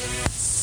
Yeah.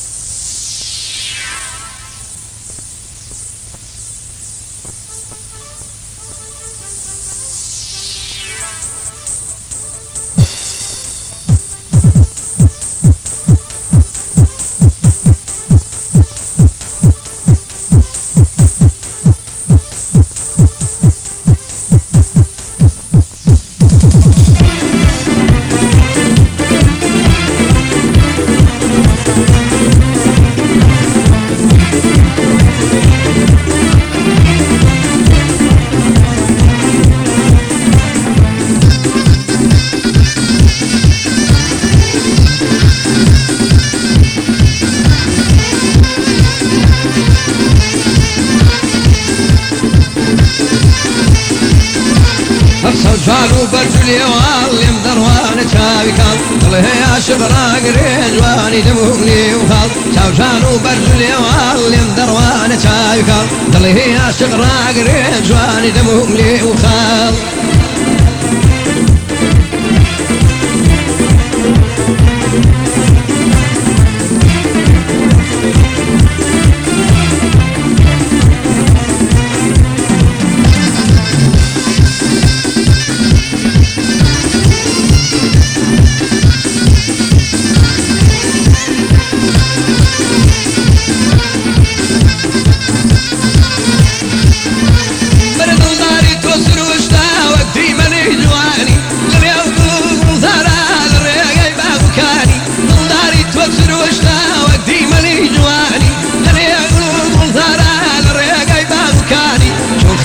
شالو برجلي والي مدروان شابكال الله يا شبرا قريج واني دموني وخال شاو شالو برجلي والي مدروان شابكال الله يا شبرا قريج واني دموني وخال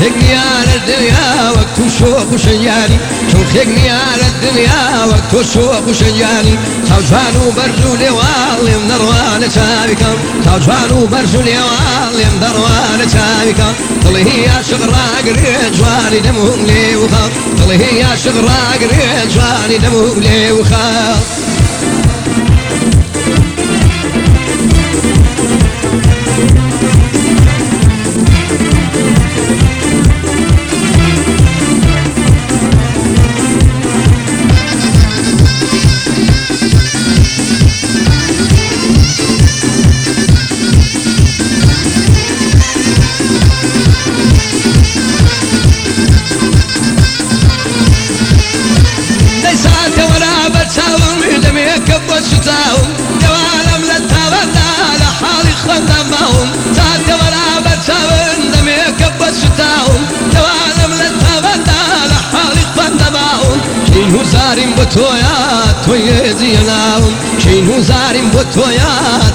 خيقني على الدنيا وقت الشوق وشياني شو خيقني على الدنيا وقت الشوق وشياني توجوان وبرجولي والي مدروان شابكا توجوان وبرجولي والي مدروان شابكا طلي يا شغراق رجواني دمهم لي وخاف طلي يا شغراق رجواني دمهم لي وخاف زارم بتويا توي زيناهم شينو زارم بتويا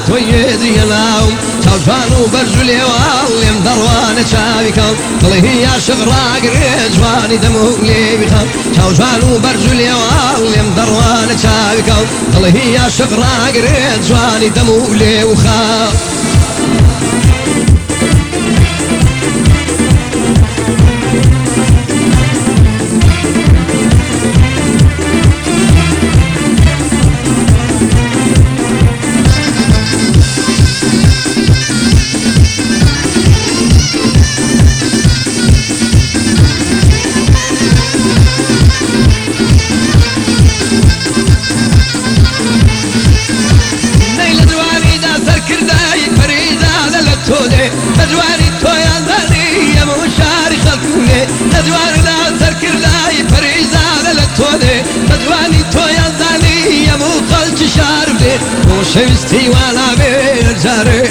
توي زيناهم توجانو برجلي واليم دروان شابكا طلي يا شغراق رجواني دمو لي بخام توجانو برجلي واليم دروان شابكا طلي يا شغراق شوستي ولا بير زاري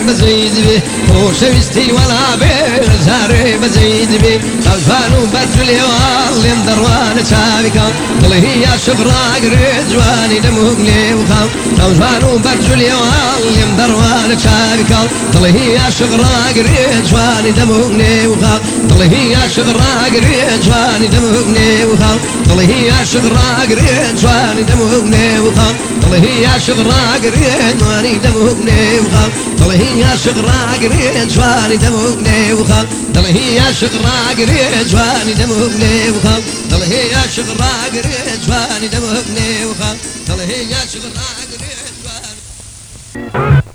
ولا بير زاري مزيد بي. خلفان وبدل يوالي مدروان سابقا طلي يا شفراق رجواني دمهم لي وخال خلفان وبدل يوالي مدروان سابقا طلي يا شفراق رجواني دمهم لي وخال طلي يا شفراق رجواني دمهم لي وخال طلي يا شفراق رجواني دمهم لي وخال طلي يا شفراق رجواني نواني دموقني وخال طلعي يا شغرا قريت جواني دموقني وخال طلعي يا شغرا قريت جواني دموقني وخال طلعي يا شغرا قريت جواني دموقني وخال طلعي يا شغرا قريت جواني